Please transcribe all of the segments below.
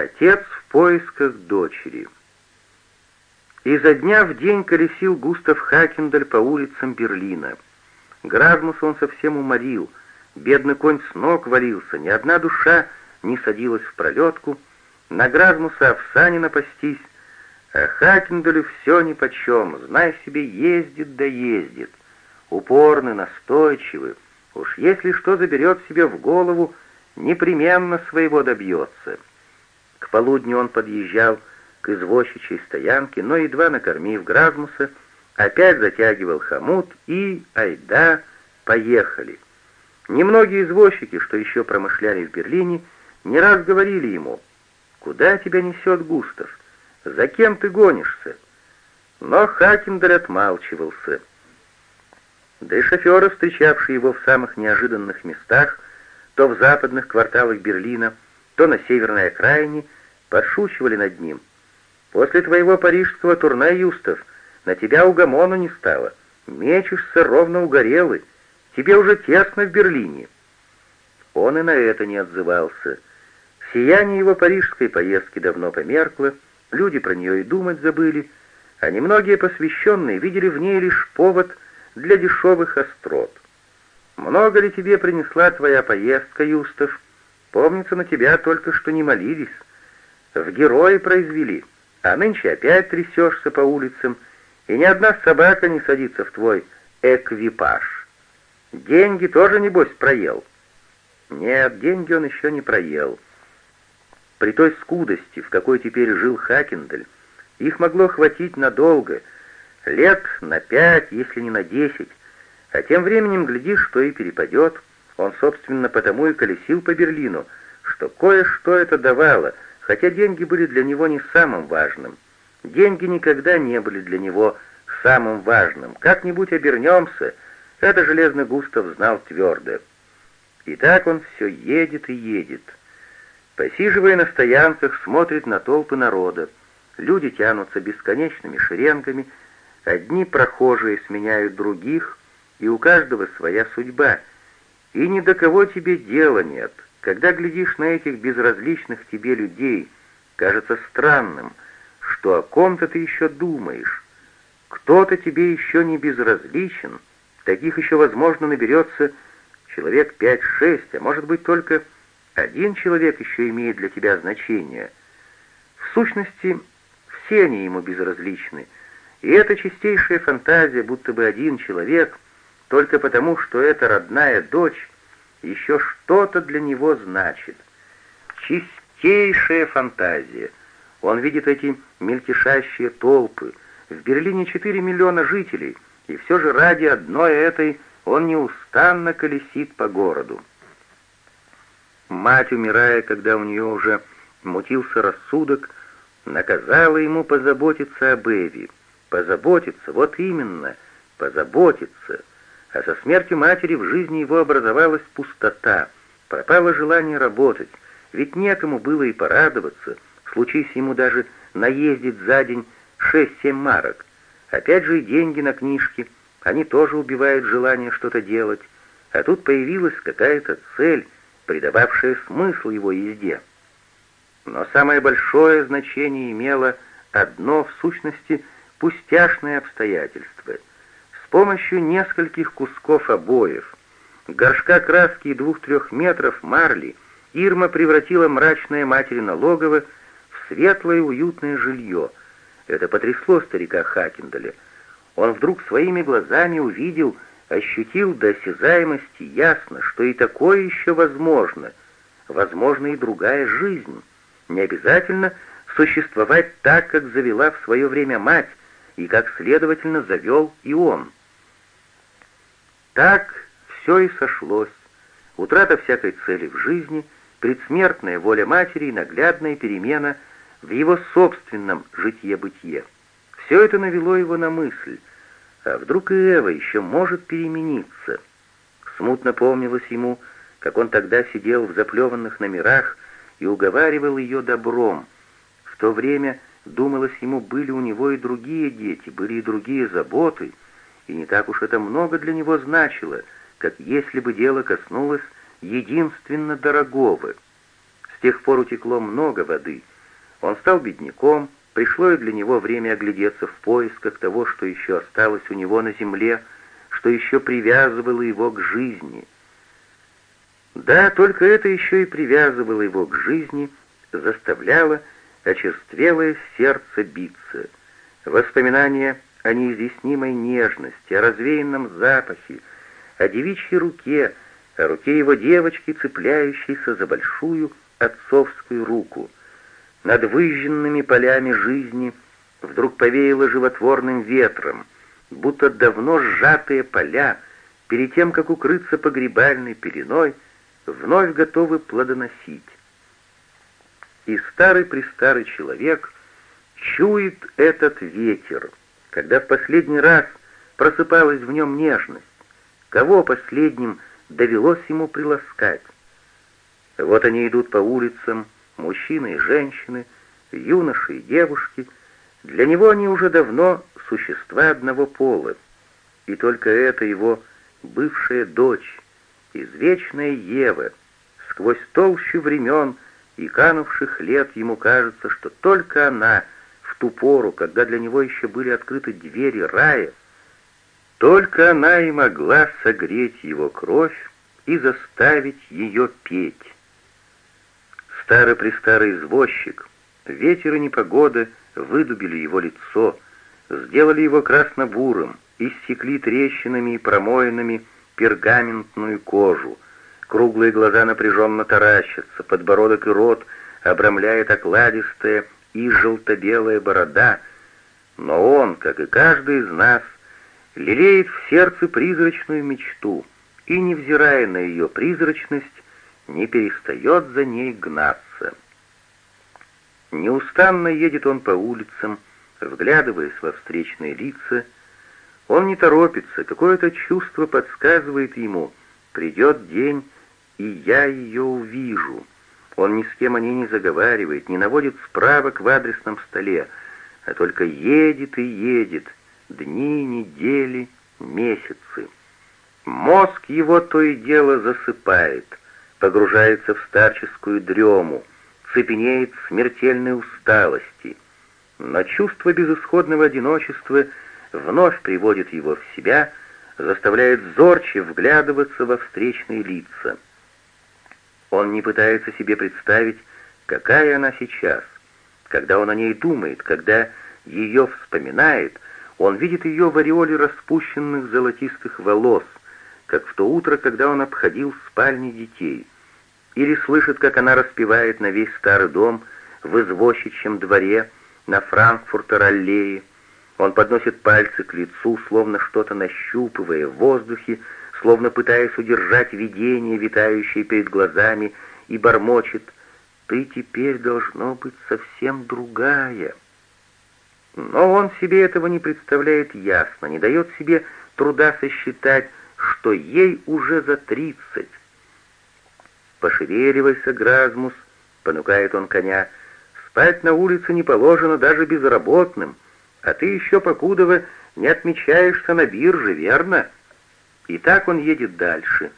Отец в поисках дочери. Изо дня в день колесил Густав Хакендель по улицам Берлина. Гразмуса он совсем уморил, бедный конь с ног валился, ни одна душа не садилась в пролетку, на Гразмуса овса не напастись, а Хакенделю все нипочем, знай себе, ездит да ездит. Упорный, настойчивый, уж если что заберет себе в голову, непременно своего добьется. К полудню он подъезжал к извозчичьей стоянке, но, едва накормив Гразмуса, опять затягивал хомут и, айда, поехали. Немногие извозчики, что еще промышляли в Берлине, не раз говорили ему, «Куда тебя несет Густав? За кем ты гонишься?» Но Хакендаль отмалчивался. Да и шоферы, встречавшие его в самых неожиданных местах, то в западных кварталах Берлина, то на северной окраине, подшучивали над ним. «После твоего парижского турне, Юстов, на тебя угомону не стало. Мечешься ровно угорелый. Тебе уже тесно в Берлине». Он и на это не отзывался. Сияние его парижской поездки давно померкло, люди про нее и думать забыли, а немногие посвященные видели в ней лишь повод для дешевых острот. «Много ли тебе принесла твоя поездка, Юстов? Помнится, на тебя только что не молились. В герои произвели, а нынче опять трясешься по улицам, и ни одна собака не садится в твой эквипаж. Деньги тоже, небось, проел?» «Нет, деньги он еще не проел». При той скудости, в какой теперь жил Хакендель, их могло хватить надолго, лет на пять, если не на десять, а тем временем, глядишь, что и перепадет. Он, собственно, потому и колесил по Берлину, что кое-что это давало, хотя деньги были для него не самым важным. Деньги никогда не были для него самым важным. Как-нибудь обернемся, это Железный Густав знал твердо. И так он все едет и едет — Посиживая на стоянках, смотрит на толпы народа. Люди тянутся бесконечными шеренгами, одни прохожие сменяют других, и у каждого своя судьба. И ни до кого тебе дела нет. Когда глядишь на этих безразличных тебе людей, кажется странным, что о ком-то ты еще думаешь. Кто-то тебе еще не безразличен, таких еще, возможно, наберется человек пять-шесть, а может быть только один человек еще имеет для тебя значение. В сущности, все они ему безразличны, и эта чистейшая фантазия, будто бы один человек, только потому, что это родная дочь, еще что-то для него значит. Чистейшая фантазия. Он видит эти мельтешащие толпы. В Берлине 4 миллиона жителей, и все же ради одной этой он неустанно колесит по городу. Мать, умирая, когда у нее уже мутился рассудок, наказала ему позаботиться об Эви. Позаботиться, вот именно, позаботиться. А со смертью матери в жизни его образовалась пустота, пропало желание работать, ведь некому было и порадоваться, случись ему даже наездить за день шесть-семь марок. Опять же и деньги на книжки, они тоже убивают желание что-то делать. А тут появилась какая-то цель — придававшее смысл его езде. Но самое большое значение имело одно, в сущности, пустяшное обстоятельство. Помощью нескольких кусков обоев, горшка краски и двух-трех метров марли, Ирма превратила мрачное материно логово в светлое уютное жилье. Это потрясло старика Хакендаля. Он вдруг своими глазами увидел, ощутил до осязаемости ясно, что и такое еще возможно, возможна и другая жизнь. Не обязательно существовать так, как завела в свое время мать, и как, следовательно, завел и он. Так все и сошлось. Утрата всякой цели в жизни, предсмертная воля матери и наглядная перемена в его собственном житье-бытие. Все это навело его на мысль, а вдруг и Эва еще может перемениться? Смутно помнилось ему, как он тогда сидел в заплеванных номерах и уговаривал ее добром. В то время, думалось ему, были у него и другие дети, были и другие заботы, и не так уж это много для него значило, как если бы дело коснулось единственно дорогого. С тех пор утекло много воды. Он стал бедняком, пришло и для него время оглядеться в поисках того, что еще осталось у него на земле, что еще привязывало его к жизни. Да, только это еще и привязывало его к жизни, заставляло очерствелое сердце биться. Воспоминания о неизъяснимой нежности, о развеянном запахе, о девичьей руке, о руке его девочки, цепляющейся за большую отцовскую руку. Над выжженными полями жизни вдруг повеяло животворным ветром, будто давно сжатые поля, перед тем, как укрыться погребальной пеленой, вновь готовы плодоносить. И старый-престарый человек чует этот ветер, когда в последний раз просыпалась в нем нежность, кого последним довелось ему приласкать. Вот они идут по улицам, мужчины и женщины, юноши и девушки. Для него они уже давно существа одного пола, и только эта его бывшая дочь, извечная Ева, сквозь толщу времен и канувших лет ему кажется, что только она ту пору, когда для него еще были открыты двери рая, только она и могла согреть его кровь и заставить ее петь. Старый-престарый извозчик, ветер и непогода выдубили его лицо, сделали его красно-бурым, иссекли трещинами и промоинами пергаментную кожу, круглые глаза напряженно таращатся, подбородок и рот обрамляет окладистая и желто-белая борода, но он, как и каждый из нас, лелеет в сердце призрачную мечту и, невзирая на ее призрачность, не перестает за ней гнаться. Неустанно едет он по улицам, вглядываясь во встречные лица. Он не торопится, какое-то чувство подсказывает ему, придет день, и я ее увижу. Он ни с кем о ней не заговаривает, не наводит справок в адресном столе, а только едет и едет, дни, недели, месяцы. Мозг его то и дело засыпает, погружается в старческую дрему, цепенеет смертельной усталости. Но чувство безысходного одиночества вновь приводит его в себя, заставляет зорче вглядываться во встречные лица. Он не пытается себе представить, какая она сейчас. Когда он о ней думает, когда ее вспоминает, он видит ее в ореоле распущенных золотистых волос, как в то утро, когда он обходил спальни детей, или слышит, как она распевает на весь старый дом в извозчичьем дворе на Франкфуртер-аллее. Он подносит пальцы к лицу, словно что-то нащупывая в воздухе, словно пытаясь удержать видение, витающее перед глазами, и бормочет «Ты теперь должно быть совсем другая». Но он себе этого не представляет ясно, не дает себе труда сосчитать, что ей уже за тридцать. «Пошевеливайся, Гразмус», — понукает он коня, — «спать на улице не положено даже безработным, а ты еще, покудова, не отмечаешься на бирже, верно?» И так он едет дальше,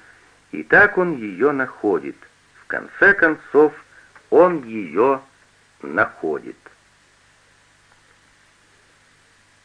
и так он ее находит. В конце концов, он ее находит.